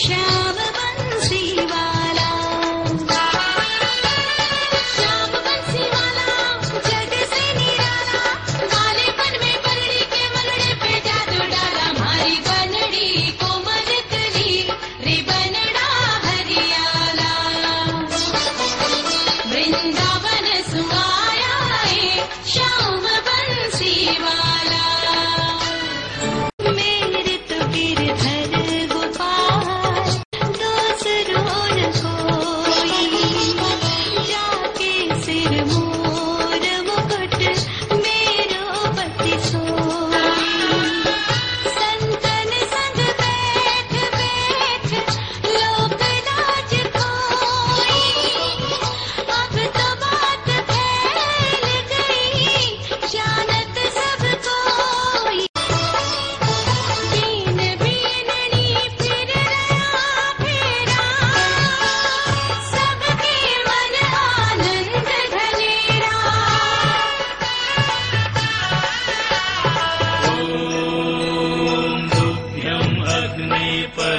Shout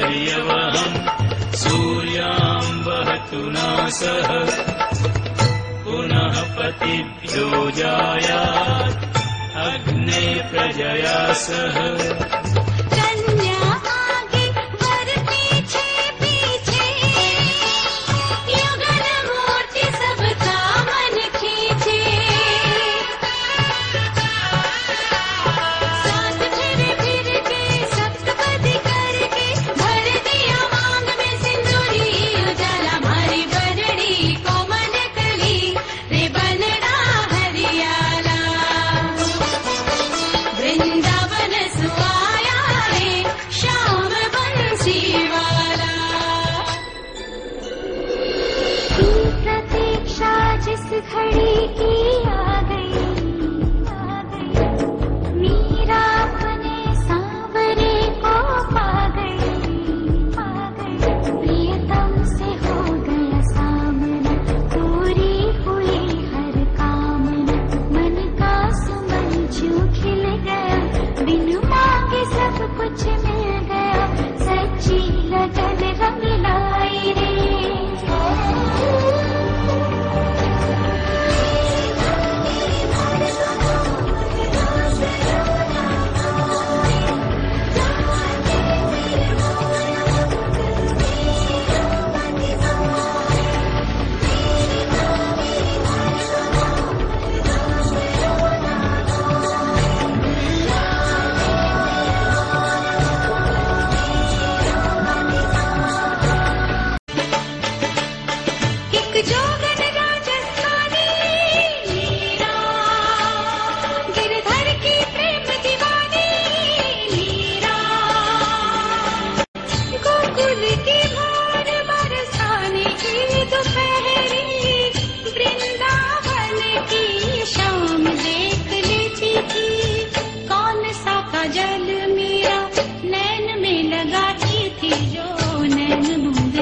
पर्यवहम् सूर्याम् वहतु नासः पुनः पतिभ्यो जायात् अग्ने प्रजया सह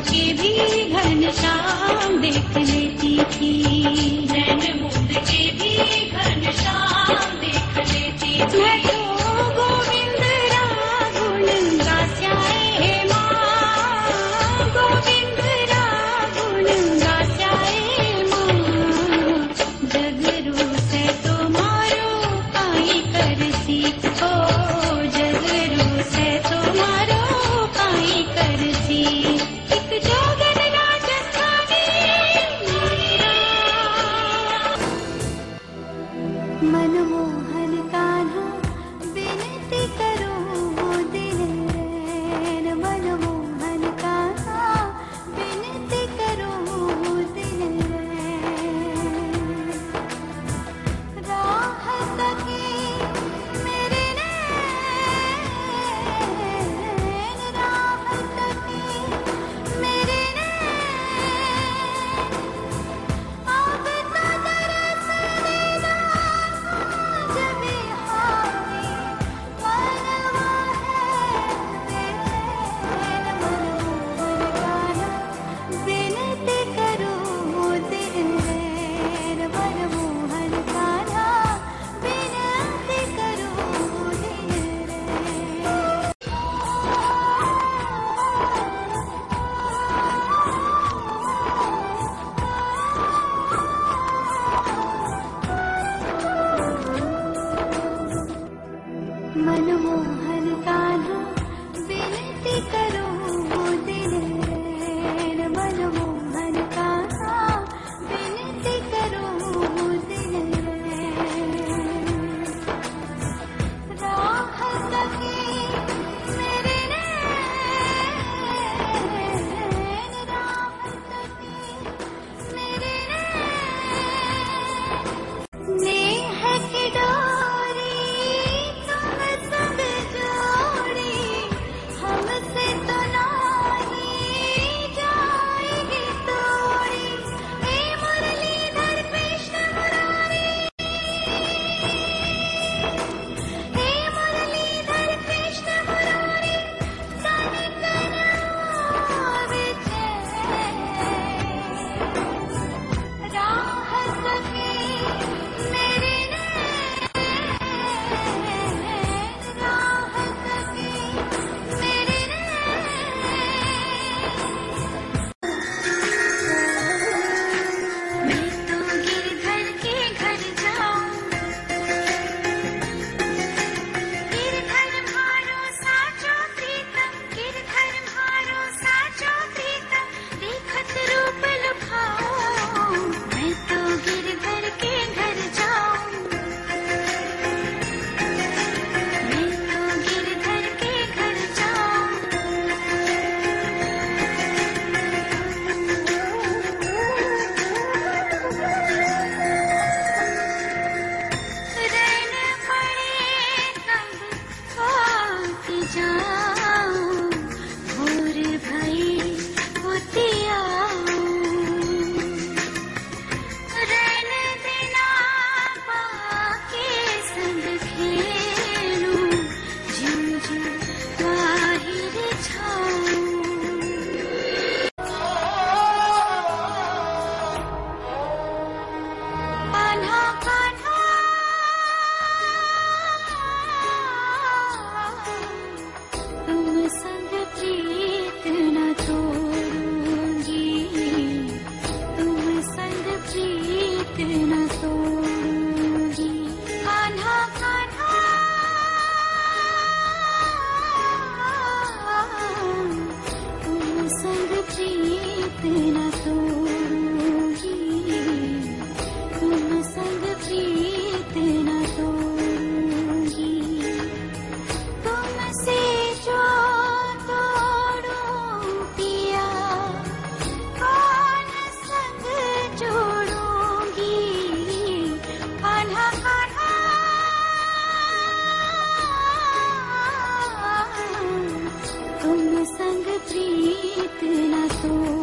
के घन शा के भी घन लेती थी। मनमोह 家。प्रीत न सो